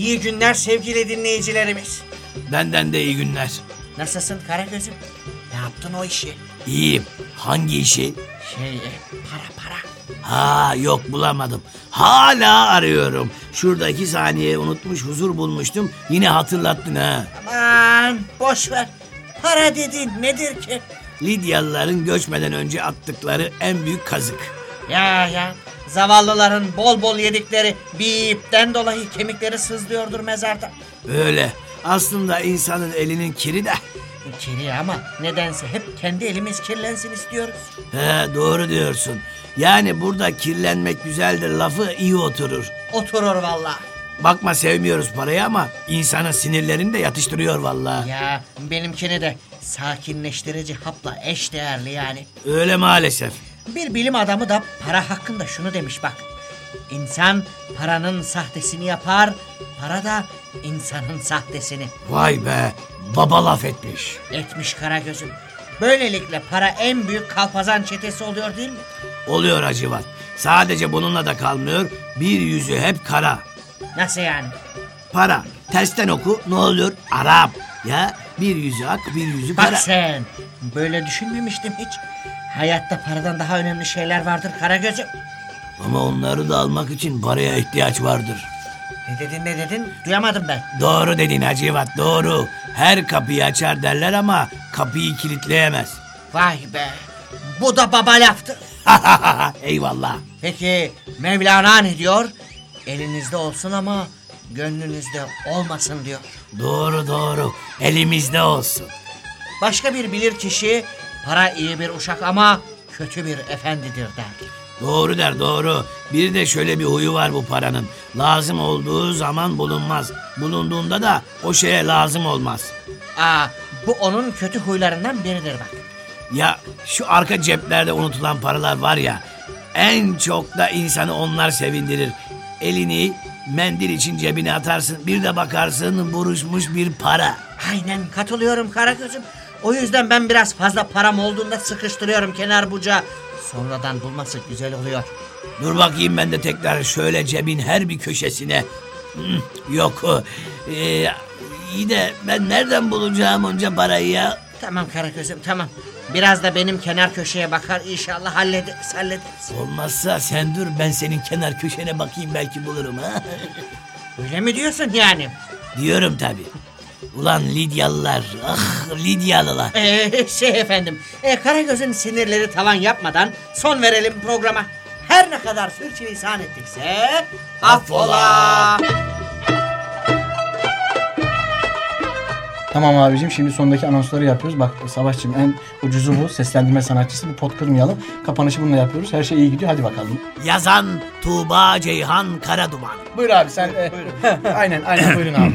İyi günler sevgili dinleyicilerimiz. Benden de iyi günler. Nasılsın Karagöz'üm? Ne yaptın o işi? İyiyim. Hangi işi? Şey para para. Ha yok bulamadım. Hala arıyorum. Şurada iki saniye unutmuş huzur bulmuştum. Yine hatırlattın ha. Aman boş ver. Para dedin nedir ki? Lidyalıların göçmeden önce attıkları en büyük kazık. Ya ya zavallıların bol bol yedikleri bir ipten dolayı kemikleri sızlıyordur mezarda. Öyle. Aslında insanın elinin kiri de. Kiri ama nedense hep kendi elimiz kirlensin istiyoruz. He doğru diyorsun. Yani burada kirlenmek güzeldir lafı iyi oturur. Oturur vallahi. Bakma sevmiyoruz parayı ama insanın sinirlerini de yatıştırıyor vallahi. Ya benimkini de sakinleştirici hapla eş değerli yani. Öyle maalesef. Bir bilim adamı da para hakkında şunu demiş bak. İnsan paranın sahtesini yapar, para da insanın sahtesini Vay be baba laf etmiş. etmiş Karagöz'üm. Böylelikle para en büyük kalpazan çetesi oluyor değil mi? Oluyor Hacivat. Sadece bununla da kalmıyor. Bir yüzü hep kara. Nasıl yani? Para. Tersten oku ne oluyor? Arap. Ya bir yüzü ak bir yüzü Bak kara. sen, böyle düşünmemiştim hiç. Hayatta paradan daha önemli şeyler vardır Karagöz'üm. Ama onları da almak için paraya ihtiyaç vardır. Ne dedin ne dedin? Duyamadım ben. Doğru dedin Hacivat doğru. Her kapıyı açar derler ama kapıyı kilitleyemez. Vay be, bu da baba laftı. Eyvallah. Peki Mevlana ne diyor? Elinizde olsun ama gönlünüzde olmasın diyor. Doğru doğru. Elimizde olsun. Başka bir bilir kişi para iyi bir uşak ama kötü bir efendidir der. Doğru der doğru. Bir de şöyle bir huyu var bu paranın. Lazım olduğu zaman bulunmaz. Bulunduğunda da o şeye lazım olmaz. Aa, bu onun kötü huylarından biridir bak. Ya şu arka ceplerde unutulan paralar var ya en çok da insanı onlar sevindirir. Elini mendil için cebine atarsın bir de bakarsın buruşmuş bir para. Aynen katılıyorum Karagöz'üm. O yüzden ben biraz fazla param olduğunda sıkıştırıyorum kenar bucağı. Sonradan bulması güzel oluyor. Dur bakayım ben de tekrar şöyle cebin her bir köşesine. Hmm, Yok. Ee, iyi de ben nereden bulacağım onca parayı ya? Tamam Karagöz'üm tamam. Biraz da benim kenar köşeye bakar inşallah hallederiz hallederiz. Olmazsa sen dur ben senin kenar köşene bakayım belki bulurum ha. Öyle mi diyorsun yani? Diyorum tabi. Ulan Lidyalılar, ah Lidyalılar. Ee, şey efendim, e, Karagöz'ün sinirleri tavan yapmadan son verelim programa. Her ne kadar sürçülisan ettikse affola. Tamam abicim şimdi sondaki anonsları yapıyoruz. Bak Savaşçım en ucuzu bu. Seslendirme sanatçısı. Bir pot kırmayalım. Kapanışı bununla yapıyoruz. Her şey iyi gidiyor. Hadi bakalım. Yazan Tuğba Ceyhan Karaduman. Buyur abi sen. e, aynen aynen buyurun abi.